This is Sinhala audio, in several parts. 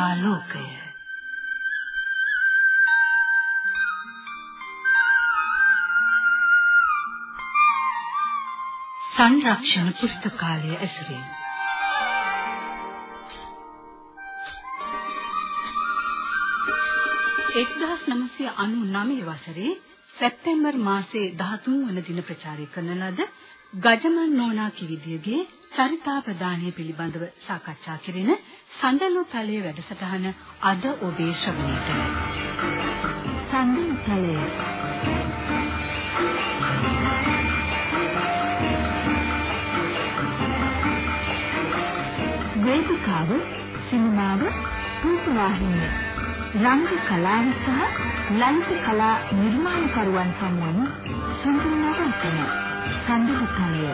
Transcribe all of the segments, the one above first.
පුස්තකාලෝකය සංරක්ෂණ පුස්තකාලය ඇසුරින්. එක්දහස් නමසය අනු නමේ වසරේ සැප්තැම්බර් මාසේ 13 වන දින ප්‍රචාරය කරන ලද ගජමන් නෝනා කිවිදියගේ චරිතාපදානය පිළිබඳව සාකච්ඡා කෙරෙන සඳලු තලයේ වැඩසටහන අද ඔබේ ශ්‍රවණයට. සඳලු තලය වේදිකාව සිනමාව රූපවාහිනිය රංග කලාව සහ ලලිත කලා නිර්මාණකරුවන් සමුවන සුන්දර නවතන සඳහු තලය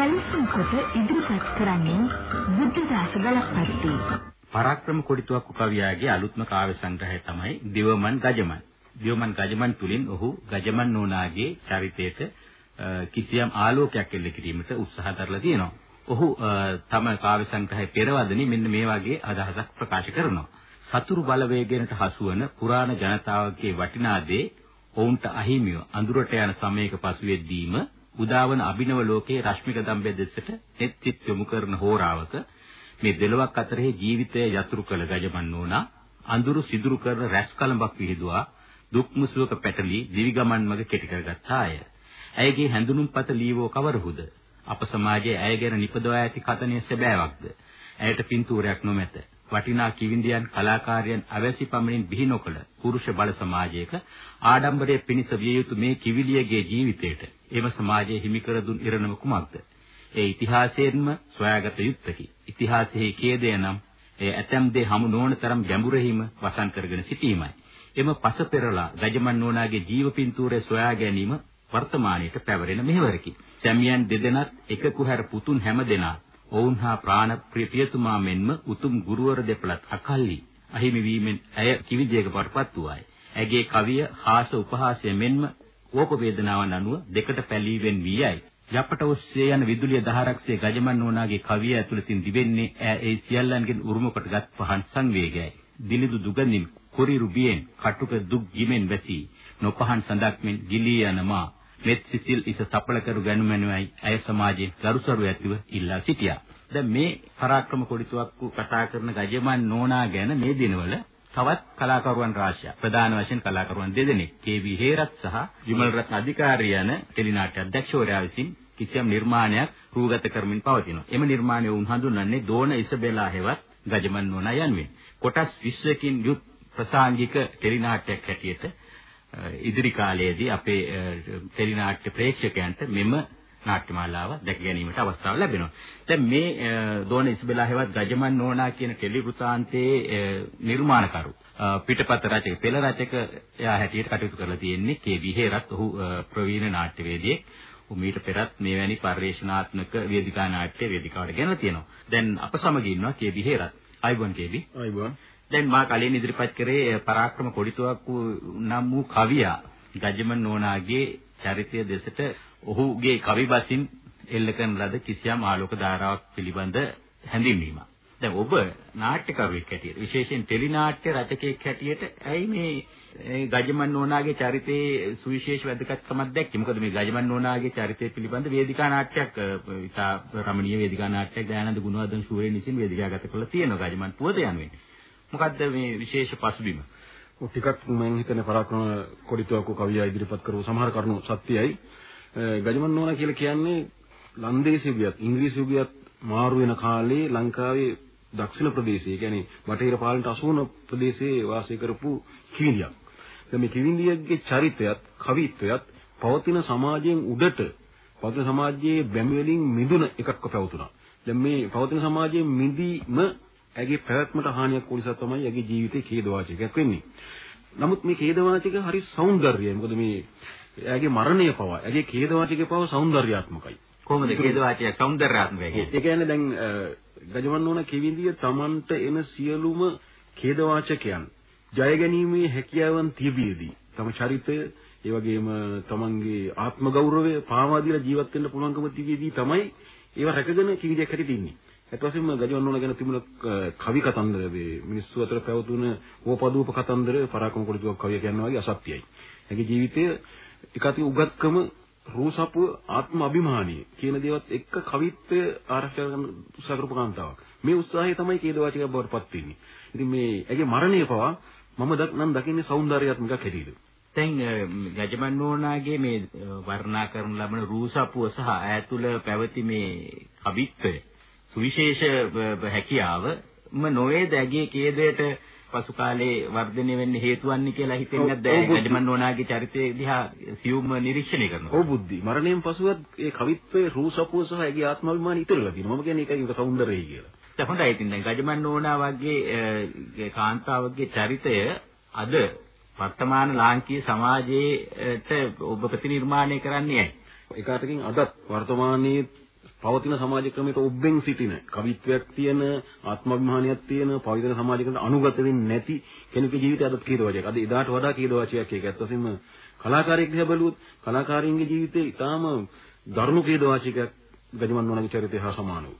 සැලසුම් කොට ඉදිරිපත් කරන්නේ බුද්ධදාස ගලප්පත්ති. පරාක්‍රම කොඩිතුවක්කු කවියාගේ අලුත්ම කාව්‍ය සංග්‍රහය තමයි දිවමන් ගජමන්. දිවමන් ගජමන් තුලින් ඔහු ගජමන් නෝනාගේ චරිතයට කිසියම් ආලෝකයක් එල්ල කිරීමට උත්සාහ දරලා තියෙනවා. ඔහු තම කාව්‍ය සංග්‍රහය පෙරවදනි මෙන්න මේ වගේ අදහසක් ප්‍රකාශ කරනවා. සතුරු බලවේගයකට හසුවන පුරාණ ජනතාවගේ වටිනා දේ ඔවුන්ට අහිමිව අඳුරට යන සමයක පසුවෙද්දීම උදාවන අභිනව ලෝකයේ රශ්මික දම්බේ දෙසට නෙත් සිත් යොමු කරන හෝරාවක මේ දෙලොවක් අතරේ ජීවිතය යතුරු කළ ගජමන් නෝනා අඳුරු සිදුරු කරන රැස් කලඹක් විහිදුවා දුක් මුසුවක පැටලි දිවි ගමන් මඟ කෙටි කරගත්තාය. ඇයගේ හැඳුනුම්පත ලීවෝ කවරහුද? අප සමාජයේ ඇය ගැන නිපදවා ඇති කතනිය සැබෑවක්ද? ඇයට පින්තූරයක් නොමැත. වටිනා කිවිඳියන් කලාකාරයන් අවැසි පමණින් බිහි නොකළ පුරුෂ බල සමාජයක ආඩම්බරයේ පිනිස විය යුතු මේ කිවිලියගේ ජීවිතයට එම සමාජයේ හිමි කර දුන් ඉරණම කුමක්ද? ඒ ඉතිහාසයෙන්ම සොයාගත යුත්තකි. ඉතිහාසයේ ඛේදය නම් ඒ ඇතැම් දේ හමු නොවන තරම් ගැඹුරෙහිම වසන් කරගෙන සිටීමයි. එම පස පෙරලා රජමන් නෝනාගේ ජීව පින්තූරය සොයා ගැනීම වර්තමානයේට පැවරෙන මෙහෙවරකි. සැමියන් දෙදෙනත් එක කුහැර පුතුන් හැමදෙනා ඔවුන් හා ප්‍රාණ ප්‍රියතුමා මෙන්ම උතුම් ගුරුවර දෙපළත් අකල්ලි අහිමි වීමෙන් ඇය කිවිදයක පටපත් වූවායි. ඇගේ කවිය හාස උපහාසය මෙන්ම කෝප වේදනාවන් අනුව දෙකට පැලීවෙන් වී යයි. යපට ඔස්සේ යන විදුලිය දහරක්සේ ගජමන් නෝනාගේ කවිය ඇතුළතින් දිවෙන්නේ ඈ ඒ සියල්ලන්ගෙන් උරුම කොටගත් පහන් සංවේගයයි. දිලිදු දුගඳින් කොරිරු බියෙන් කටුක දුක් ගිමෙන් වැසි නොපහන් සඳක් මෙන් ගිලී යන මා මෙත් සිසිල් ඉස සපල කරු ගනුමැනුවයි ඇය සමාජයේ ගරුසරු ඇතිව ඉල්ලා සිටියා. දැන් මේ පරාක්‍රම කොඩිතුවක්කු කතා කරන ගජමන් නෝනා ගැන මේ දිනවල තවත් කලාකරුවන් රාශියක් ප්‍රධාන වශයෙන් කලාකරුවන් දෙදෙනෙක් කේ.වී. හේරත් සහ විමල් රත්න අධිකාරිය යන ටෙලිනාට්‍ය අධ්‍යක්ෂවරයා විසින් කිසියම් නිර්මාණයක් රූගත කරමින් පවතිනවා. එම නිර්මාණය උන් හඳුන්වන්නේ දෝන ඉසබෙලා හෙවත් ගජමන් නෝනා යනුවෙන්. කොටස් 20කින් යුත් ප්‍රසාංගික ටෙලිනාට්‍යයක් හැටියට ඉදිරි කාලයේදී අපේ ටෙලිනාට්‍ය ප්‍රේක්ෂකයන්ට මෙම නාට්‍යමාලාව දැක ගැනීමට අවස්ථාව ලැබෙනවා. දැන් මේ දෝන ඉස්බෙලා හෙවත් ගජමන් නෝනා කියන ටෙලි වෘතාන්තයේ නිර්මාණකරු පිටපත රචක පෙළ රචක එයා හැටියට කටයුතු කරලා තියෙන්නේ කේ විහෙරත් ඔහු ප්‍රවීණ නාට්‍යවේදියෙක්. මීට පෙරත් මෙවැනි පරිශනාත්මක වේදිකා නාට්‍ය වේදිකාවට ගෙනලා තියෙනවා. දැන් අප සමග ඉන්නවා කේ විහෙරත්. අයිබෝන් කේබි. අයිබෝන්. දැන් මා කලින් ඉදිරිපත් කරේ පරාක්‍රම කොඩිතුවක්කු නම් වූ කවියා ගජමන් නෝනාගේ චරිතය දෙසට ඔහුගේ කවි බසින් එල්ල කරන ලද කිසියම් ආලෝක ධාරාවක් පිළිබඳ හැඳින්වීමක්. දැන් ඔබ නාට්‍යකරුවෙක් හැටියට විශේෂයෙන් ටෙලි නාට්‍ය රචකයෙක් හැටියට ඇයි මේ ගජමන් නෝනාගේ චරිතයේ සුවිශේෂ වැදගත්කමක් දැක්කේ? මොකද මේ ගජමන් නෝනාගේ චරිතය පිළිබඳ වේදිකා නාට්‍යයක් ඉතා රමණීය වේදිකා නාට්‍යයක් දයානන්ද ගුණවර්ධන ශූරේ විසින් වේදිකාගත කරලා තියෙනවා ගජමන් පුවත යනුවෙන්. මොකද්ද මේ විශේෂ පසුබිම? ඔව් ටිකක් මම හිතන්නේ පරාක්‍රම කොඩිතුවක්කු කවියා ඉදිරිපත් කරපු සමහර කරුණු සත්‍යයි. ගජමන් නෝනා කියලා කියන්නේ ලන්දේසි වියත් ඉංග්‍රීසි වියත් මාරු වෙන කාලේ ලංකාවේ දක්ෂිණ ප්‍රදේශයේ කියන්නේ බටහිර පාලනට අසු වුණ ප්‍රදේශයේ වාසය කරපු කිවිඳියක්. දැන් මේ කිවිඳියගේ චරිතයත් කවිත්වයත් පවතින සමාජයෙන් උඩට පවතින සමාජයේ බැමි වලින් මිදුන එකක්ව පැවතුණා. දැන් මේ පවතින සමාජයේ මිදීම ඇගේ පැවැත්මට හානියක් වූ නිසා තමයි ඇගේ ජීවිතේ ඛේදවාචකයක් වෙන්නේ. නමුත් මේ ඛේදවාචක හරි సౌందර්යයි. මොකද මේ ඇගේ මරණය පවා ඇගේ ඛේදවාචකේ පවා సౌందర్యාත්මකයි. කොහොමද ඛේදවාචකය సౌందర్యාත්මකයි කියන්නේ? ඒ කියන්නේ දැන් ගජමන් නෝන කිවිඳිය Tamanට එන සියලුම ඛේදවාචකයන් ජය ගැනීමේ හැකියාවන් තිබියදී තම චරිතය ඒ වගේම තමන්ගේ ආත්ම ගෞරවය පාවා දීලා ජීවත් වෙන්න පුළුවන්කම තිබියදී තමයි ඒවා රැකගෙන කිවිදයක් හැටි තින්නේ. ඒත් වශයෙන්ම ගජවන්නෝන ගැන තිබුණ කවි කතන්දර මේ මිනිස්සු අතර පැවතුන ඕපදූප කතන්දර පරාක්‍රම කොටුවක් කවිය කියනවා වගේ අසත්‍යයි. ඒකේ ජීවිතය එකතු උගත්කම රූසපුව ආත්ම අභිමානී කියන දේවත් එක්ක කවිත්වය ආරක්ෂා කරගන්න උත්සාහ කරපු කාන්තාවක්. මේ උත්සාහය තමයි කේදවාචික බවට පත් වෙන්නේ. ඉතින් මේ ඇගේ මරණය පවා මම නම් දකින්නේ సౌందర్యාත්මක හැටියට. දැන් ගජමන්නෝනාගේ මේ වර්ණා කරන ලබන රූසපුව සහ ඈතුළ පැවති මේ කවිත්වය සුවිශේෂ හැකියාවම නොවේද ඇගේ කේදයට පසු කාලේ වර්ධනය වෙන්න හේතු වන්නේ කියලා හිතෙන්නේ නැද්ද? ගජමන් නෝනාගේ චරිතය දිහා සියුම් නිරීක්ෂණය කරනවා. ඔව් බුද්ධි. මරණයෙන් පසුවත් ඒ කවිත්වයේ රූසපුව සහ ඇගේ ආත්මාභිමානය ඉතිරලා තියෙනවා. මම කියන්නේ ඒකයි ඒක సౌందර්යයි කියලා. දැන් හොඳයි ඉතින් දැන් ගජමන් නෝනා වගේ කාන්තාවගේ චරිතය අද වර්තමාන ලාංකීය සමාජයේට ඔබ ප්‍රතිනිර්මාණය කරන්නේ ඇයි? ඒක අතකින් අදත් වර්තමානයේ පවතින සමාජ ක්‍රමයට ඔබ්බෙන් සිටින කවිත්වයක් තියෙන ආත්මාභිමානයක් තියෙන පවිත්‍ර සමාජයකට අනුගත වෙන්නේ නැති කෙනෙකුගේ ජීවිතය අද කීදවාචයක්. අද එදාට වඩා කීදවාචයක් ඒක. ඇත්ත වශයෙන්ම කලාකාරයෙක් දිහා බැලුවොත් කලාකාරින්ගේ ජීවිතේ ඊටාම දරුණු කීදවාචකයක් ගජමන් වුණාගේ චරිතය හා සමානව.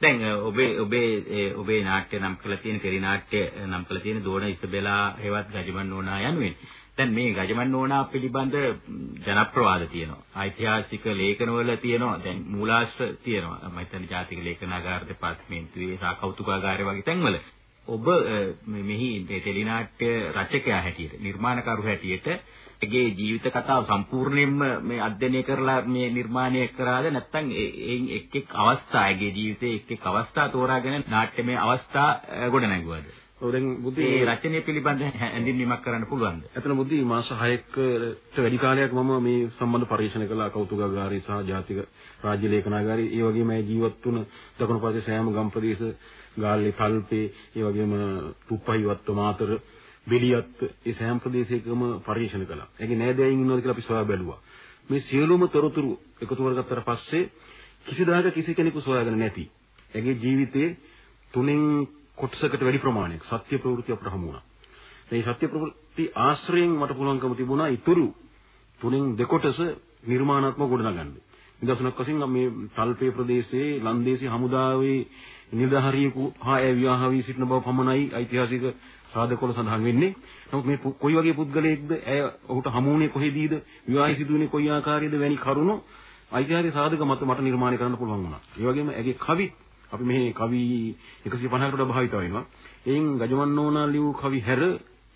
දැන් ඔබේ ඔබේ ඔබේ නාට්‍ය නම් කළ තියෙන කෙරි නාට්‍ය නම් කළ තියෙන දෝණ ඉසබෙලා හේවත් ගජමන් නෝනා යනුවෙන්. දැන් මේ ගජමන් නෝනා පිළිබඳ ජනප්‍රවාද තියෙනවා. ඓතිහාසික ලේඛනවල තියෙනවා. දැන් මූලාශ්‍ර තියෙනවා. මම හිතන්නේ ජාතික ලේඛනාගාර දෙපාර්තමේන්තුවේ සහ කෞතුකාගාරය වගේ තැන්වල. ඔබ මෙහි ටෙලිනාට්‍ය රචකයා හැටියට, නිර්මාණකරු හැටියට එගේ ජීවිත කතාව සම්පූර්ණයෙන්ම මේ අධ්‍යයනය කරලා මේ නිර්මාණය කරාද නැත්නම් එයින් එක් එක් අවස්ථා එගේ ජීවිතයේ එක් එක් අවස්ථා තෝරාගෙන නාට්‍යමය අවස්ථා ගොඩනැගුවාද? ඔව් දැන් බුද්ධි මේ රචනය පිළිබඳ හැඳින්වීමක් කරන්න පුළුවන්ද? එතන බුද්ධි මාස 6කට වැඩි කාලයක් මම මේ සම්බන්ධ පරීක්ෂණ කළා කෞතුකාගාරී සහ ජාතික රාජ්‍ය ලේඛනාගාරී ඒ වගේම මේ ජීවත් වුණ දකුණු ප්‍රදේශ සෑම ගම් ප්‍රදේශ ගාල්ලේ තල්පේ ඒ වගේම තුප්පහිවත්ත මාතර බෙලියත් ඒ සෑම ප්‍රදේශයකම පරීක්ෂණ කළා. ඒකේ නෑදෑයින් ඉන්නවද කියලා අපි සොයා බැලුවා. මේ සියලුම තොරතුරු එකතු කරගත්තට පස්සේ කිසිදාක කිසි කෙනෙකු සොයාගෙන නැති. ඒගේ ජීවිතේ තුනෙන් කොටසකට වැඩි ප්‍රමාණයක් සත්‍ය ප්‍රවෘත්ති අපට හමු වුණා. මේ සත්‍ය ප්‍රවෘත්ති ආශ්‍රයෙන් මට පුළුවන්කම තිබුණා ඊතුරු තුනෙන් දෙකොටස නිර්මාණාත්මක ගොඩනගන්න. නිදර්ශනක් වශයෙන් මේ තල්පේ ප්‍රදේශයේ ලන්දේසි හමුදාවේ නිලධාරියෙකු හා ඒ විවාහ වී සිටින බව පමණයි ඓතිහාසික සාධකවල සඳහන් වෙන්නේ. නමුත් මේ කොයි වගේ පුද්ගලයෙක්ද ඇය ඔහුට හමු වුණේ කොහෙදීද විවාහය සිදුවුණේ කොයි ආකාරයේද වැනි කරුණු ඓතිහාසික සාධක මත මට නිර්මාණය කරන්න පුළුවන් වුණා. ඒ වගේම ඇගේ කවි අපි මේ කවි 150කට වඩා භාවිත වෙනවා. එයින් ගජමන්නෝනා ලියූ කවි හැර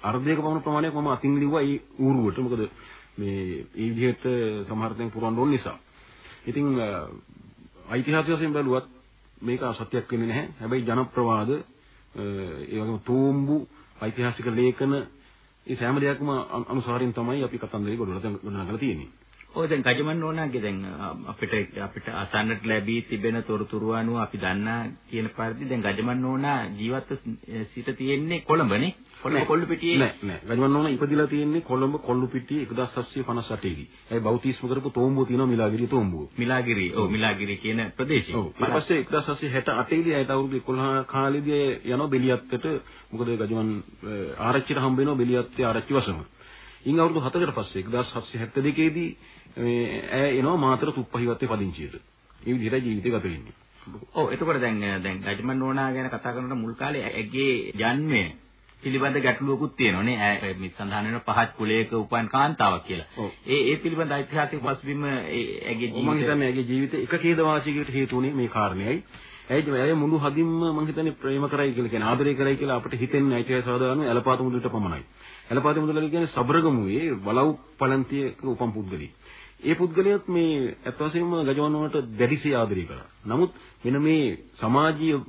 අර්ධයක පමණ ප්‍රමාණයක් මම අතින් ලිව්වා ඒ ඌරුවට. මොකද මේ ඒ විදිහට සමහර තැන් පුරවන්න ඕන නිසා. ඉතින් ඓතිහාසික වශයෙන් බැලුවත් මේක අසත්‍යයක් වෙන්නේ නැහැ. හැබැයි ජනප්‍රවාද ඒ වගේම තෝම්බු ඓතිහාසික ලේඛන ඒ සෑම දෙයක්ම අනුසාරින් තමයි අපි කතන්දරේ ගොඩනගලා තියෙන්නේ. ඔය දැන් ගජමන් නෝනාගේ දැන් අපිට අපිට අසන්නට ලැබී තිබෙන තොරතුරු අනුව අපි දන්නා කියන පරිදි දැන් ගජමන් නෝනා ජීවත් සිට තියෙන්නේ කොළඹනේ. කොළඹ කොල්ලුපිටියේ නෑ නෑ ගජමන් නෝනා ඉපදිලා තියෙන්නේ කොළඹ කොල්ලුපිටියේ 1758 දී. ඒ බෞතිස්ම කරපු තෝම්බුව තියෙනවා මිලාගිරිය තෝම්බුව. මිලාගිරිය. ඔව් මිලාගිරිය කියන ප්‍රදේශය. ඔව්. ඊට පස්සේ 1768 දී ඇයට අවුරුදු 11 කාලෙදී යනවා බෙලියත්තට. මොකද ගජමන් ආරච්චිට හම්බ වෙනවා බෙලියත්තේ ආරච්චි වසම. ඉන් අවුරුදු 7කට පස්සේ 1772 දී මේ ඇය එනවා මාතර තුප්පහිවත්තේ පදිංචියට. මේ විදිහට ජීවිතය ගත වෙන්නේ. ඔව් එතකොට දැන් දැන් ගජමන් නෝනා ගැන කතා කරනකොට මුල් කාලේ ඇගේ ජන්මය පිළිබඳ ගැටලුවකුත් තියෙනවානේ. ඇය මේ සඳහන් වෙන පහත් කුලයක උපන් කාන්තාවක් කියලා. ඒ ඒ පිළිබඳ ඓතිහාසික පසුබිම ඇගේ ජීවිතය මම හිතන්නේ ඇගේ ජීවිතේ එක කේදවාසිකයකට හේතු වුණේ මේ කාරණේයි. ඇයි ඇය මුළු හදින්ම මම හිතන්නේ ප්‍රේම කරයි කියලා කියන්නේ ආදරය කරයි කියලා අපිට හිතෙන්නේ ඓතිහාසික සාධාරණ ඇලපාත මුදුලට පමණයි. ඇලපාත මුදුල කියන්නේ සබරගමුවේ වලව් පලන්තියක උපන් පුද්ගලෙක්. ඒ පුද්ගලයාත් මේ අත් වශයෙන්ම ගජවන්නවට දැඩිසේ ආදරය කළා. නමුත් වෙන මේ සමාජීය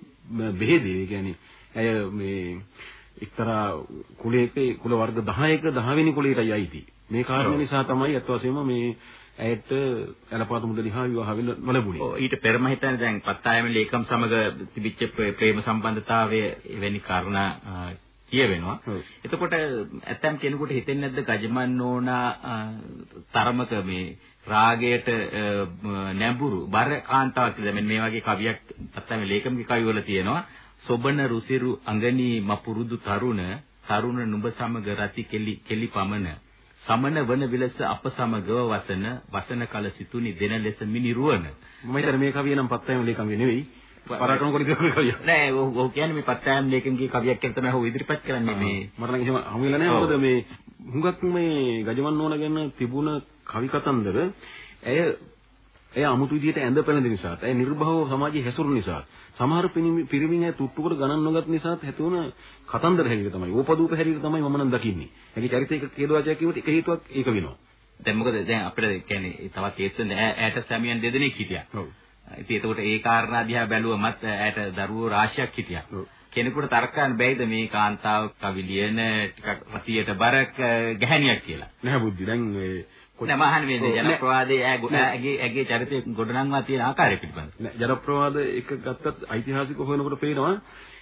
බෙහෙදේ කියන්නේ ඇය මේ එක්තරා කුලයක කුල වර්ග 10ක 10 වෙනි කුලයටයි අයිති. මේ කාරණේ නිසා තමයි අත් වශයෙන්ම මේ ඇයට ඇලපාත මුදලිහා විවාහ වෙන්න නොලැබුණේ. ඔව් ඊට පෙරම හිතන්නේ දැන් පත්තායම ලේකම් සමග තිබිච්ච ප්‍රේම සම්බන්ධතාවය එවැනි කාරණා කියවෙනවා. එතකොට ඇත්තම් කෙනෙකුට හිතෙන්නේ නැද්ද ගජමන් නෝනා තරමක මේ රාගයට නැඹුරු බර කාන්තාවක් කියලා මෙන්න මේ වගේ කවියක් නැත්තම් ලේකම්ගේ කවිවල තියෙනවා. සොබන රුසිරු අඟනී මපුරුදු තරුණ තරුණ නුඹ සමග රති කෙලි කෙලි පමන සමන වන විලස අප සමගව වසන වසන කල සිතුනි දෙන ලෙස මිනිරුවන මම හිතන්නේ මේ කවිය නම් පත්තයම ලේකම්ගේ නෙවෙයි පරාක්‍රම කොලිතේ කවිය නෑ ඔව් කියන්නේ මේ පත්තයන් ලේකම්ගේ කවියක් කියලා තමයි ඔහු ඉදිරිපත් කරන්නේ මේ මට නම් එහෙම හමු වෙලා නෑ මොකද මේ හුඟක් මේ ගජමන් නෝන ගැන තිබුණ කවි කතන්දර ඇය එය අමුතු විදිහට ඇඳ පැළඳ නිසා, ඒ නිර්භව සමාජයේ හැසිරුණු නිසා, සමහර පිරිමින් ඇය තුට්ටුකට ගණන් නොගත් නිසාත් හැතුණ කතන්දර හැටියට තමයි, ඕපදූප හැටියට තමයි මම නම් දකින්නේ. ඒකේ චරිතයක කේදවාචයක් කිව්වොත් එක හේතුවක් ඒක වෙනවා. දැන් මොකද දැන් අපිට කියන්නේ තවත් හේතුවෙන් ඈට සැමියන් දෙදෙනෙක් හිටියා. ඔව්. ඉතින් ඒකට ඒ කාරණා දිහා බැලුවමත් ඈට දරුවෝ රාශියක් හිටියා. කෙනෙකුට තර්ක කරන්න බැයිද මේ කාන්තාව කවි ලියන ටිකක් රතියට බර ගැහණියක් කියලා. නැහැ බුද්ධි. දැන් නෑ මහන් මේ ජන ප්‍රවාදයේ ඇගේ ඇගේ චරිතය ගොඩනංවා තියෙන ආකාරය පිළිබඳ. නෑ ජන ප්‍රවාද එක ගත්තත් ඓතිහාසික හොයනකොට පේනවා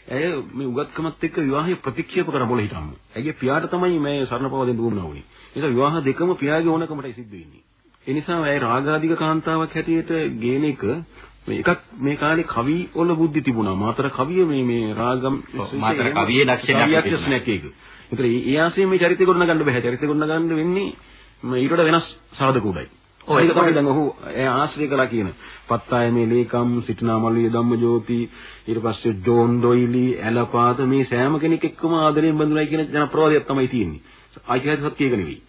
ඇය මේ උගත්කමත් එක්ක විවාහය ප්‍රතික්ෂේප කරන මොළ හිටම්ම. ඇගේ පියාට තමයි මේ සරණපවාදෙන් දුවුණා වුනේ. ඒක විවාහ දෙකම පියාගේ ඕනකමටයි සිද්ධ වෙන්නේ. ඒ නිසා ඇය රාගාධික කාන්තාවක් හැටියට ගේන එක මේ එකක් මේ කාලේ කවි වල බුද්ධි තිබුණා. මාතර කවිය මේ මේ රාගම් මාතර කවියේ ලක්ෂණයක් ඒක. ඒතර ඒ ආසයෙන් මේ චරිතය ගොඩනගන්න බෑ. චරිතය ගොඩනගන්න වෙන්නේ ඊට වඩා වෙනස් සාධක උඩයි. ඔව් ඒක තමයි දැන් ඔහු ආශ්‍රය කළා කියන. පත්තාය මේ ලේකම් සිටනාමල්ලිය ධම්මජෝති ඊට පස්සේ ජෝන් ඩොයිලි ඇලපාත මේ සෑම කෙනෙක් එක්කම ආදරයෙන් බඳුනයි කියන ජන ප්‍රවාදයක් තමයි තියෙන්නේ. ඓතිහාසික සත්‍ය ඒක නෙවෙයි.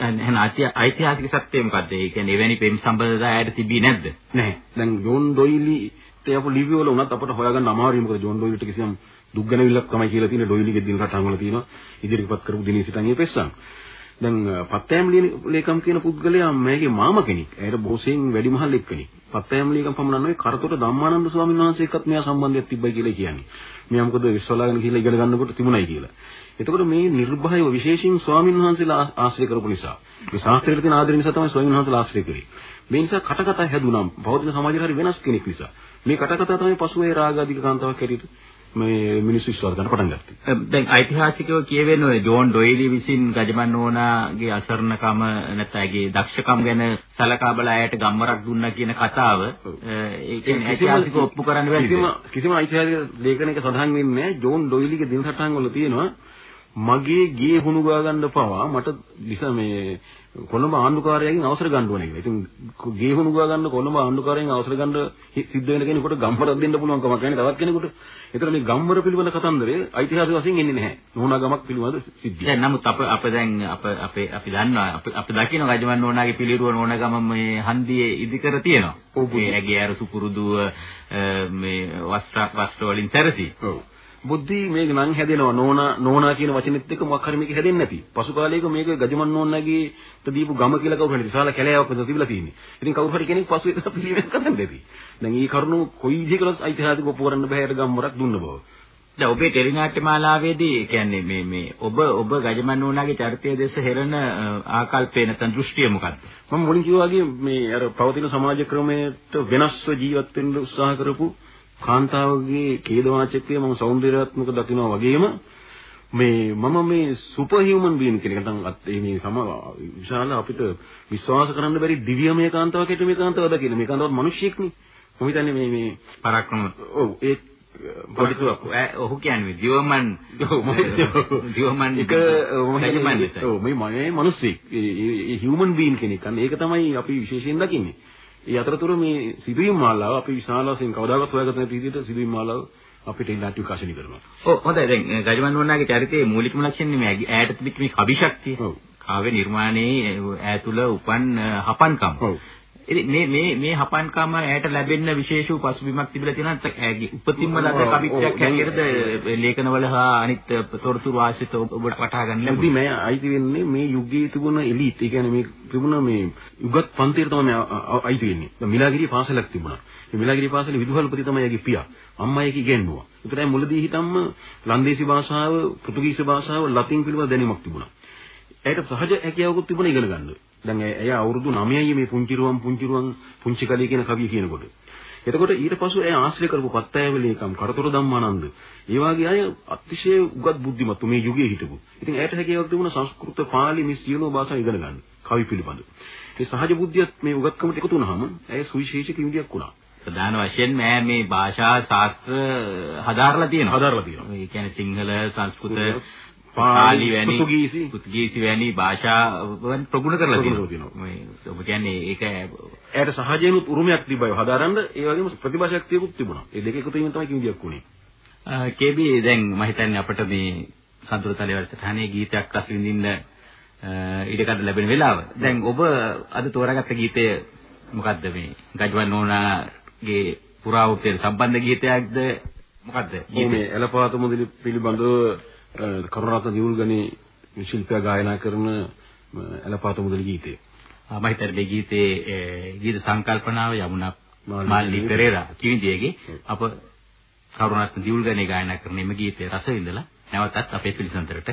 එහෙනම් ඓතිහාසික සත්‍යය මොකද්ද? ඒ කියන්නේ එවැනි ප්‍රේම සම්බන්ධතා ඇයට තිබී නැද්ද? නැහැ. දැන් ජෝන් ඩොයිලි තේපු ලිවි වල උනත් අපට හොයාගන්න අමාරුයි මොකද ජෝන් ඩොයිලිට කිසියම් දුක් ගැනවිල්ලක් තමයි කියලා තියෙන්නේ ඩොයිලිගේ දින රටාන් වල තියෙනවා ඉදිරිපත් කරපු දිනීසිටන් ඒ පෙස්සන්. දැන් පත්තෑම් ලේකම් කියන පුද්ගලයා මේගේ මාම කෙනෙක්. ඇයට බොසෙන් වැඩිමහල් එක්කෙනෙක්. පත්තෑම් ලේකම් පමණක් නෙවෙයි කරතොට ධම්මානන්ද ස්වාමීන් වහන්සේ එක්කත් මෙයා සම්බන්ධයක් තිබ්බයි කියලා කියන්නේ. මෙයා මොකද විශ්වලාගෙන කියලා ඉගෙන ගන්නකොට තිබුණයි කියලා. එතකොට මේ නිර්භයව විශේෂයෙන් ස්වාමීන් වහන්සේලා ආශ්‍රය කරපු නිසා මේ ශාස්ත්‍රයට තියෙන ආදරය නිසා තමයි ස්වාමීන් වහන්සේලා ආශ්‍රය කරේ. මේ නිසා කටකතා හැදුනම් භෞතික සමාජයේ හරි වෙනස් කෙනෙක් නිසා. මේ කටකතා තමයි පසුවේ රාගාධික කාන්තාවක් හැටියට මේ මිනිස්සු විශ්වාස කරන්න පටන් ගත්තා. දැන් ඓතිහාසිකව කියවෙන ඔය ජෝන් ඩොයිලි විසින් ගජමන් නෝනාගේ අසරණකම නැත්නම් ඇගේ දක්ෂකම් ගැන සලකා බලා ඇයට ගම්මරක් දුන්නා කියන කතාව ඒ කියන්නේ ඓතිහාසිකව ඔප්පු කරන්න බැරිද? කිසිම කිසිම ඓතිහාසික ලේඛනයක සඳහන් වෙන්නේ නැහැ ජෝන් ඩොයිලිගේ දින සටහන් වල තියෙනවා මගේ ගේ හුණු ගා ගන්න පවා මට දිස මේ කොළඹ ආණ්ඩුකාරයාගෙන් අවසර ගන්න ඕනේ කියලා. ඉතින් ගේ හුණු ගා ගන්න කොළඹ ආණ්ඩුකාරයෙන් අවසර ගන්න සිද්ධ වෙන කෙනෙකුට ගම්මරක් දෙන්න පුළුවන් කමක් නැහැ තවත් කෙනෙකුට. ඒතර මේ ගම්මර පිළිබඳ කතන්දරේ ඓතිහාසික වශයෙන් එන්නේ නැහැ. නෝනා ගමක් පිළිබඳ සිද්ධිය. දැන් නමුත් අප අප දැන් අප අපේ අපි දන්නවා අපි අපි දකින්න රජමන් නෝනාගේ පිළිරුව නෝනා ගම මේ හන්දියේ ඉදිකර තියෙනවා. ඒ ඇගේ අර සුපුරුදු මේ වස්ත්‍ර වස්ත්‍ර වලින් සැරසි. ඔව්. බුද්ධි මේක නම් හැදෙනවා නෝනා නෝනා කියන වචනෙත් එක්ක මොකක් හරි මේක හැදෙන්නේ නැති. පසු කාලයක මේක ගජමන් නෝනාගේ දීපු ගම කියලා කවුරු හරි විශාල කැලෑවක් මෙතන තිබිලා තියෙන්නේ. ඉතින් කවුරු හරි කෙනෙක් පසු ඒක පිළිවෙල කරන්න දෙවි. දැන් මේ කරුණු කොයි විදිහකටත් ඓතිහාසික ඔප්පු කරන්න බෑ ඒක ගම්වරක් දුන්න බව. දැන් ඔබේ ටෙලිනාට්‍ය මාලාවේදී කියන්නේ මේ මේ ඔබ ඔබ ගජමන් නෝනාගේ චරිතය දෙස හෙරන ආකල්පේ නැත්නම් දෘෂ්ටිය මොකක්ද? මම මුලින් කිව්වා වගේ මේ අර පවතින සමාජ ක්‍රමයට වෙනස්ව ජීවත් වෙන්න උත්සාහ කරපු කාන්තාවගේ ඛේදවාචකයේ මම సౌందర్యාත්මක දකිනවා වගේම මේ මම මේ සුපර් හියුමන් බීන් කියන එක නැත්නම් මේ සම විශාල අපිට විශ්වාස කරන්න බැරි දිව්‍යමය කාන්තාවක් හිටිය මේ කාන්තාව දකින මේ කාන්තාවත් මිනිස්සෙක්නේ. මම හිතන්නේ මේ මේ පරක්‍රම ඔව් ඒ පොඩිතුවක්. ඔහු කියන්නේ දිවමන් දිවමන් එක මම හිතන්නේ. ඔව් මේ මනුස්සෙක්. ඒ හියුමන් බීන් කෙනෙක්. අන්න ඒක තමයි අපි විශේෂයෙන් දකින්නේ. ඒ අතරතුර මේ සිදුවීම් මාලාව අපි විශාල වශයෙන් කවදාකවත් හොයාගත නැති විදිහට සිදුවීම් මාලාව අපිට ඉන්නාටි විකාශනය කරනවා. ඔව් හොඳයි දැන් ගජමන් වුණාගේ චරිතයේ මූලිකම ලක්ෂණ මේ ඈට තිබිච්ච මේ කවි ශක්තිය. ඔව්. කාව්‍ය නිර්මාණයේ ඈ තුල උපන් හපන්කම්. ඔව්. මේ මේ මේ හපන්කම ඇයට ලැබෙන්න විශේෂ පසුබිමක් තිබිලා තියෙනවා ඇගේ උපතින්ම ලද කවිත්වයක් හැටියටද ලේඛනවල හා අනිත් තොරතුරු ආශ්‍රිත ඔබට වටහා ගන්න ලැබුණා. මේ අයිති වෙන්නේ මේ යුගයේ තිබුණ එලිට්. ඒ කියන්නේ මේ තිබුණ මේ යුගත් පන්තියට තමයි අයිති වෙන්නේ. මිලාගිරි පාසලක් තිබුණා. මේ මිලාගිරි පාසලේ විදුහල්පති තමයි යගේ පියා. අම්මා ඒක ඉගෙනුවා. ඒතරයි මුලදී හිටම්ම ලන්දේසි භාෂාව, පෘතුගීසි භාෂාව, ලතින් පිළිබඳ දැනීමක් තිබුණා. ඇයට සහජ හැකියාවකුත් තිබුණා ඉගෙන ගන්න. දැන් එයා අවුරුදු 9යි මේ පුංචිරුවන් පුංචිරුවන් පුංචි කලිය කියන කවිය කියනකොට. එතකොට ඊට පස්සේ එයා ආශ්‍රය කරපු පත්තෑවලේකම් කරතොර ධම්මානන්ද. ඒ වගේ අය අතිශය උගත් බුද්ධිමත්තු මේ යුගයේ හිටපු. ඉතින් ඇයට හැකියාවක් තිබුණා සංස්කෘත පාලි මේ සියලුම භාෂා ඉගෙන ගන්න. කවි පිළිබඳ. මේ සහජ බුද්ධියත් මේ උගත්කමට එකතු වුණාම ඇය සුවිශේෂ කිවිදියක් වුණා. ප්‍රධාන වශයෙන් මෑ මේ භාෂා ශාස්ත්‍ර හදාarලා තියෙනවා. හදාarලා තියෙනවා. ඒ කියන්නේ සිංහල සංස්කෘත පාලි වැනි පෘතුගීසි පෘතුගීසි වැනි භාෂාවන් ප්‍රගුණ කරලා තියෙනවා. මේ ඔබ කියන්නේ ඒක ඇයට සහජයෙන්ම උරුමයක් තිබ්බයි හදාරන්න ඒ වගේම ප්‍රතිභා ශක්තියකුත් තිබුණා. ඒ දෙක එකතු වීමෙන් තමයි කිවිදියක් උනේ. කේබී දැන් මම හිතන්නේ අපිට මේ සඳුරතලේ වලටහනේ ගීතයක් රස විඳින්න ඉඩකඩ ලැබෙන වෙලාව. දැන් ඔබ අද තෝරාගත්ත ගීතය මොකද්ද මේ? ගජවන් නෝනාගේ පුරාවෘත්තයට සම්බන්ධ ගීතයක්ද මොකද්ද? මේ එලපාත මුදලි පිළිබඳව කරුණාරත්න දියුල්ගනි ශිල්පියා ගායනා කරන එලපාත මුදලි ගීතය. මම හිතන්නේ මේ ගීතේ ගීත සංකල්පනාව යමුනා මාල්ලි පෙරේරා. කිවිදියේගේ අප කරුණාරත්න දියුල්ගනි ගායනා කරන මේ ගීතේ රස විඳලා නැවතත් අපේ පිළිසඳරට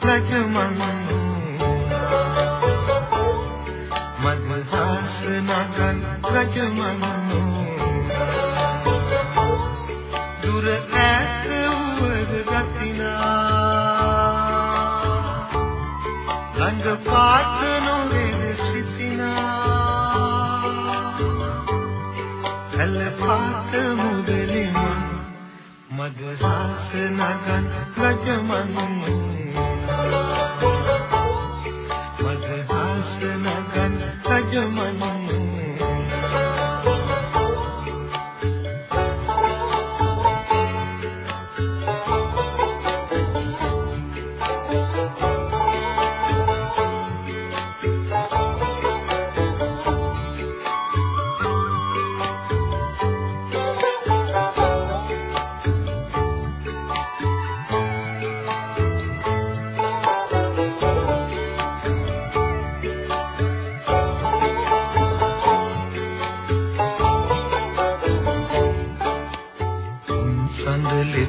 රජමන් මද්මසාසනගන් රජමන් දුර ඈත වූද ගතිනා රංග පාට නොවේද සිතිනා කල පාට මුදලිමන් මද්මසාසනගන් රජමන් जमन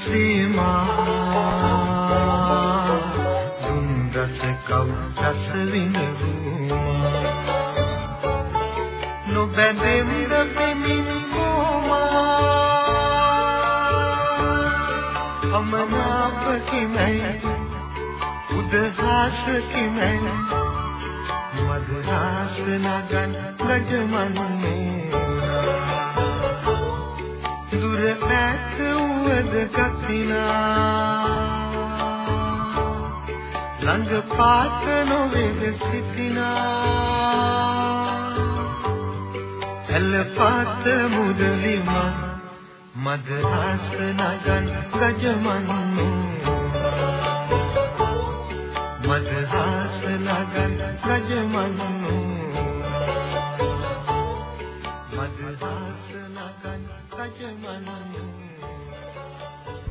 සීමා. දුන් රස කව් රස විඳුමා නොබැඳෙන්න පෙමින් අමනාප කිමයි උදහාස කිමයි මధుරාස නගන් ගජමන්නේ දුර නැත උවද කතිනා ළඟ පාත නොවේද සිටිනා. එල්ල පාත මුදලිමා මදහස නගන් ගජමන්නු. මදහස නගන් ගජමන්නු. මදහස නගන් ගජමන්නු.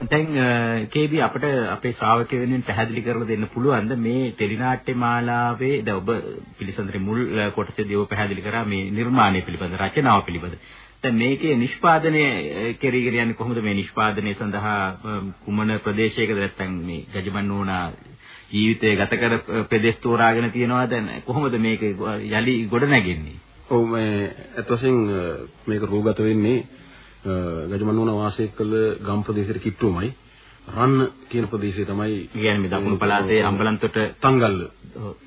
දැන් කේබි අපිට අපේ ශ්‍රාවකයෝ වෙනුවෙන් පැහැදිලි කරලා දෙන්න පුළුවන්ද මේ ටෙලිනාට්‍ය මාලාවේ දැන් ඔබ පිළිසඳරේ මුල් කොටසේදී ඔබ පැහැදිලි කරා මේ නිර්මාණය පිළිබඳ රචනාව පිළිබඳ. දැන් මේකේ නිෂ්පාදනය කෙරීගෙන යන්නේ කොහොමද මේ නිෂ්පාදනය සඳහා කුමන ප්‍රදේශයකද නැත්නම් මේ ගජමන්නෝනා ජීවිතය ගත කර ප්‍රදේශ තෝරාගෙන තියනවාද කොහොමද මේක යලි ගොඩ නැගෙන්නේ? ඔව් මේ අත් වශයෙන් මේක රූගත වෙන්නේ ගජමන්වන වාසය කළ ගම් ප්‍රදේශයට කිට්ටුවමයි රන්න කියන ප්‍රදේශය තමයි කියන්නේ මේ දකුණු පළාතේ අම්බලන්තොට තංගල්ල.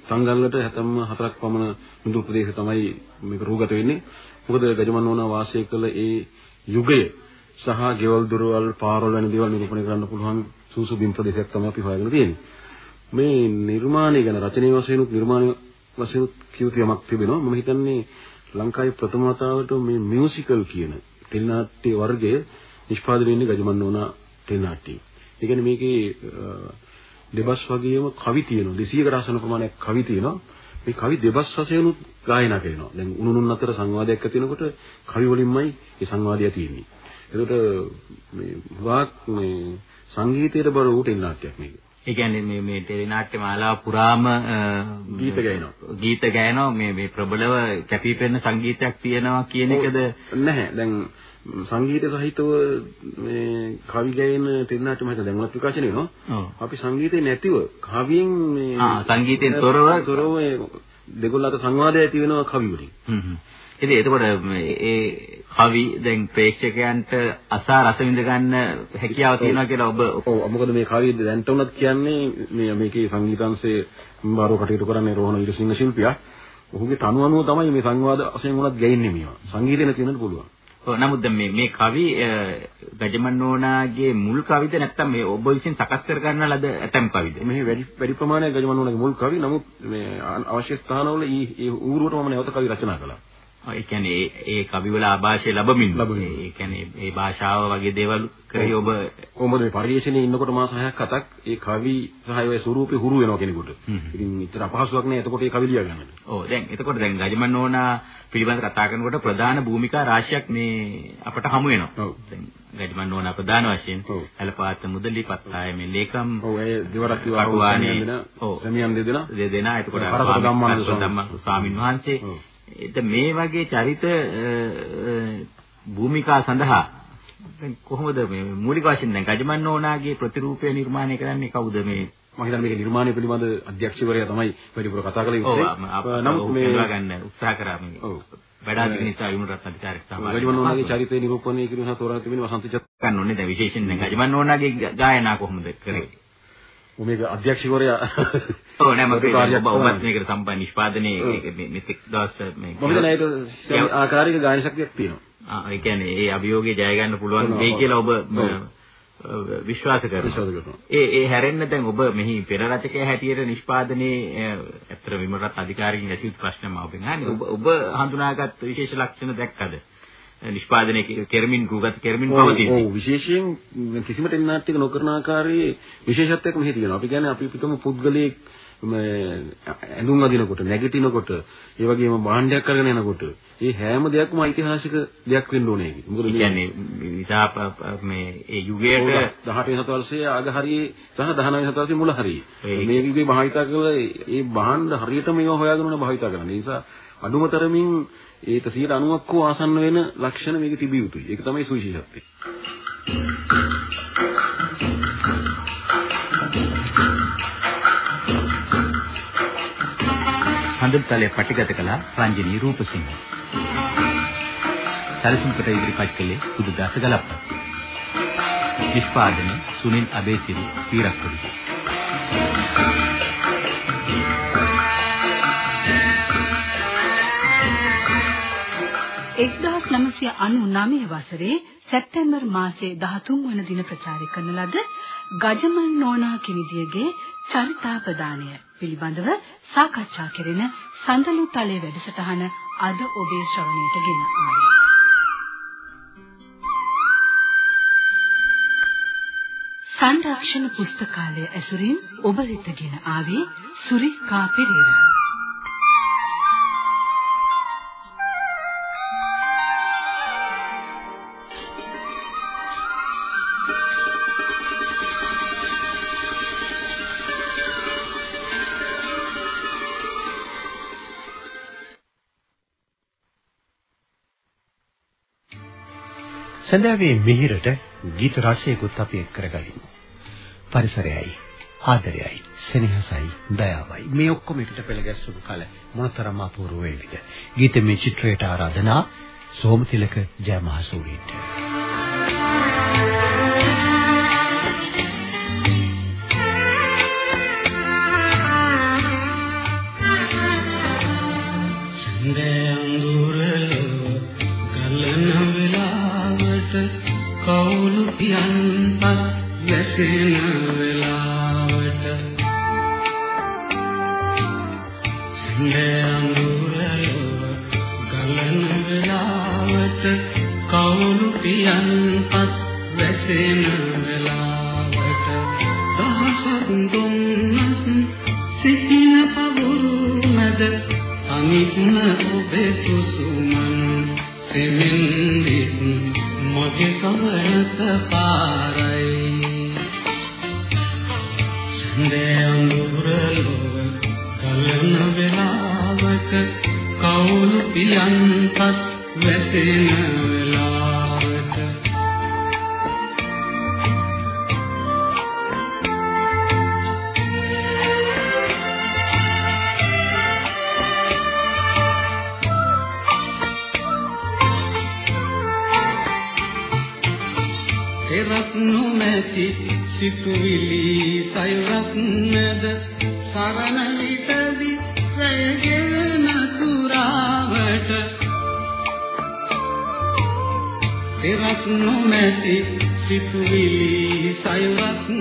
තංගල්ලට හැතැම්ම හතරක් පමණ මිදුළු ප්‍රදේශය තමයි මේක රූගත වෙන්නේ. මොකද ගජමන්වන වාසය කළ ඒ යුගය සහ ගෙවල් දොරවල් පාරවල් වැනි දේවල් නිරූපණය කරන්න පුළුවන් සූසු බිම් ප්‍රදේශයක් තමයි අපි හොයාගෙන තියෙන්නේ. මේ නිර්මාණය ගැන රචනයේ වශයෙන් උත් නිර්මාණ වශයෙන් උත් කියුතු යමක් තිබෙනවා. මම හිතන්නේ ලංකාවේ ප්‍රථම වතාවට මේ මියුසිකල් කියන ටෙලිනාට්‍ය වර්ගය නිෂ්පාදනය වෙන්නේ ගජමන්නෝනා ටෙලිනාට්‍යය. ඒ කියන්නේ මේකේ දෙබස් වගේම කවි තියෙනවා 200කට ආසන ප්‍රමාණයක් කවි තියෙනවා. මේ කවි දෙබස් වශයෙන්ුත් ගායනා කරනවා. දැන් උණුනුන් අතර සංවාදයක් ඇති වෙනකොට කවි වලින්මයි මේ සංවාදය තියෙන්නේ. ඒකට මේ වාක් මේ සංගීතයට බර වූ ටෙලිනාට්‍යයක් මේක. ඒ කියන්නේ මේ මේ ටෙලිනාට්‍ය මාලාව පුරාම ගීත ගයනවා. ගීත ගයනවා මේ මේ ප්‍රබලව කැපිපෙනෙන සංගීතයක් තියෙනවා කියන එකද නැහැ. දැන් සංගීත සහිතව මේ කවි ගැයෙන ටෙලිනාට්‍ය මහිත දැන් උනත් විකාශනය වෙනවා. අපි සංගීතේ නැතිව කවියෙන් මේ ආ සංගීතයෙන් තොරව තොරව දෙගොල්ල අතර සංවාදය ඇති වෙනවා කවි වලින්. ඉතින් එතකොට ඒ කවි දැන් ප්‍රේක්ෂකයන්ට අසා රස විඳ ගන්න හැකියාව තියෙනවා කියලා ඔබ ඔව් මොකද මේ කවි දැන්ට උනත් කියන්නේ මේ මේකේ සංගීතංශයේ බාරෝ කටයුතු කරන්නේ රෝහණ විරසිංහ ශිල්පියා. ඔහුගේ තනු අනුව තමයි මේ සංවාද වශයෙන් උනත් ගැයෙන්නේ මේවා. සංගීතේ නැති වෙනත් පුළුවන්. ඔව් නමුත් මේ මේ කවි ගජමන්නෝනාගේ මුල් කවිද නැත්නම් මේ ඔබ විසින් සකස් කර ගන්න ලද ඇතම් කවිද? මේ වැඩි වැඩි ප්‍රමාණයක් ගජමන්නෝනාගේ මුල් කවි නමුත් මේ අවශ්‍ය ස්ථානවල ඊ ඌරුවටම නැවත කවි රචනා කළා. ඒ කියන්නේ ඒ කවිවල ආభాෂය ලැබමින්. ඒ කියන්නේ ඒ භාෂාව වගේ දේවල් කරේ ඔබ කොහොමද මේ පරිශ්‍රණයේ ඉන්නකොට මාස 6ක් 7ක් ඒ කවි සහ ඒ ස්වරූපේ හුරු වෙනවා කෙනෙකුට. ඉතින් ඉතර අපහසුයක් නෑ. එතකොට ඒ කවි ලියා ගන්න. ඔව්. දැන් එතකොට දැන් ගජමන් ඕනා පිළිබඳ කතා කරනකොට ප්‍රධාන භූමිකා රාශියක් මේ අපට හමු වෙනවා. ඔව්. දැන් ගජමන් ඕනා ප්‍රධාන වශයෙන් හැලපාත මුදලි පත්තාය මේ ලේකම් ඔව්. ඒ දෙවරක් විවාහ ඔව්. සමියන් දෙදෙනා. දෙදෙනා. එතකොට ධම්මානන්ද ස්වාමීන් වහන්සේ එත මේ වගේ චරිත භූමිකා සඳහා කොහොමද මේ මූලික වශයෙන් දැන් ගජමන් ඕනාගේ ප්‍රතිරූපය නිර්මාණය කරන්නේ කවුද මේ මම හිතන්නේ මේක නිර්මාණය පිළිබඳ අධ්‍යක්ෂවරයා තමයි වැඩිපුර කතා කළ යුත්තේ. නමුත් මේ ගන්න උත්සාහ කරා මේ. ඔව්. වැඩාධික නිසා විමුණුරත් අධිකාරියක් සමාජය. ගජමන් ඕනාගේ චරිතය නිරූපණය කිරීම සහ තෝරා තිබෙන වසන්ත චත් ගන්න ඕනේ දැන් විශේෂයෙන් දැන් ගජමන් ඕනාගේ ගායනා කොහොමද කරේ? මේක අධ්‍යක්ෂකවරයා ඔව් නෑ මම ඔබත් මේකට සම්බන්ධ නිෂ්පාදනයේ මෙතෙක් දවස් මේ හිතන්නේ ඒක ආකාරයක ගායන ශක්තියක් තියෙනවා. ආ ඒ කියන්නේ ඒ අභියෝගේ ජය ගන්න පුළුවන් වෙයි කියලා ඔබ විශ්වාස කරනවා. ඒ ඒ හැරෙන්න දැන් ඔබ මෙහි පෙර රචකයා හැටියට නිෂ්පාදනයේ අතර විමරත් අධිකාරියෙන් ඇසියුත් ප්‍රශ්න මම ඔබෙන් අහන්නේ. ඔබ ඔබ හඳුනාගත් විශේෂ ලක්ෂණ දැක්කද? නිෂ්පාදනය කෙරමින් රූගත කෙරමින් පවතින්නේ. ඔව් විශේෂයෙන් කිසිම ටෙලිනාට්‍යයක නොකරන ආකාරයේ විශේෂත්වයක් මෙහි තියෙනවා. අපි කියන්නේ අපි පිටම පුද්ගලයෙක් ඇඳුම් අදිනකොට නැගිටිනකොට ඒ වගේම භාණ්ඩයක් අරගෙන යනකොට ඒ හැම දෙයක්ම ඓතිහාසික දෙයක් වෙන්න ඕනේ. මොකද මේ කියන්නේ විසා මේ ඒ යුගයට 18 වෙනි සතවර්ෂයේ අග හරියේ සහ 19 වෙනි සතවර්ෂයේ මුල හරියේ. මේ යුගයේ භාවිතා කළ ඒ භාණ්ඩ හරියටම ඒවා හොයාගෙන භාවිතා කරනවා. ඒ නිසා අඩුම තරමින් ඒක 90ක් හෝ ආසන්න වෙන ලක්ෂණ මේක තිබිය යුතුයි. ඒක තමයි සුවිශේෂත්වය. හඳුන්තලයේ පටිගත කළ රංජනී රූපසිංහ. සැලසුම්කට ඉදිරිපත් කළේ බුදුදාස ගලප්ප. නිෂ්පාදනය සුනිල් අබේසිරි පීරක්කුඩි. 1999 වසරේ සැප්තැම්බර් මාසයේ 13 වන දින ප්‍රචාරය කරන ලද ගජමන් නෝනා කිවිදියගේ චරිතාපදානය පිළිබඳව සාකච්ඡා කෙරෙන සඳලු තලයේ වැඩසටහන අද ඔබේ ශ්‍රවණයට ගෙන ආවේ. සංරක්ෂණ පුස්තකාලය ඇසුරින් ඔබ වෙතගෙන ආවේ සුරිකා පෙරේරා. සඳහවේ මිහිරට ගීත රසයකුත් අපි එක් කරගනිමු. පරිසරයයි, ආදරයයි, සෙනෙහසයි, දයාවයි මේ ඔක්කොම එකට පෙළ ගැස්සුණු කල මොනතරම් අපූර්ව වේවිද. ගීතමය චිත්‍රයට ආරාධනා සෝමතිලක ජයමහසූරීන්ට. පෙරක් නොමැති සිතුවිලි සයුරක් නැද සරණ විතදි සයගෙන තුරාවට පෙරක් නොමැති සිතුවිලි සයුරක්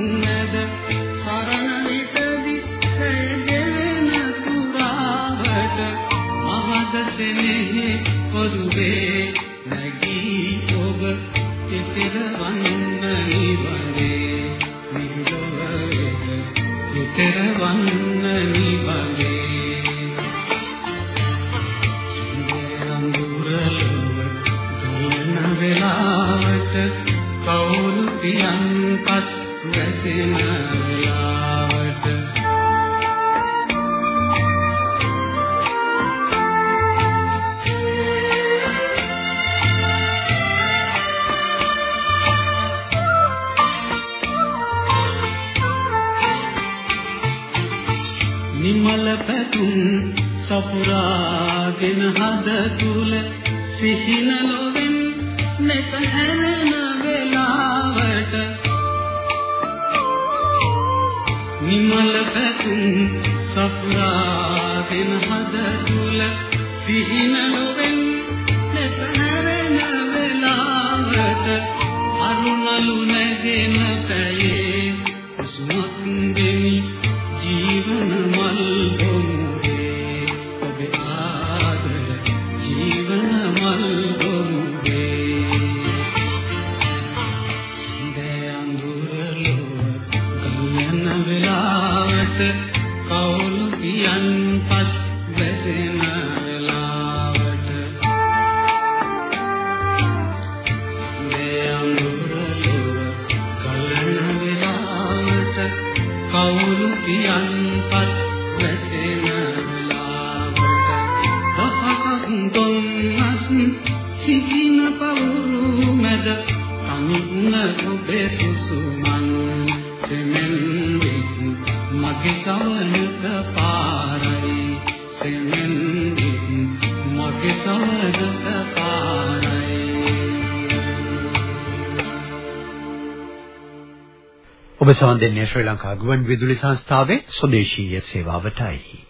පියන්පත් වැසෙන වෙලාවට නිමල පැතුම් සපුරාගෙන හද තුල සිහින ඔබ සවන් දෙන්නේ ශ්‍රී ලංකා ගුවන් විදුලි සංස්ථාවේ ස්වදේශීය සේවාවටයි.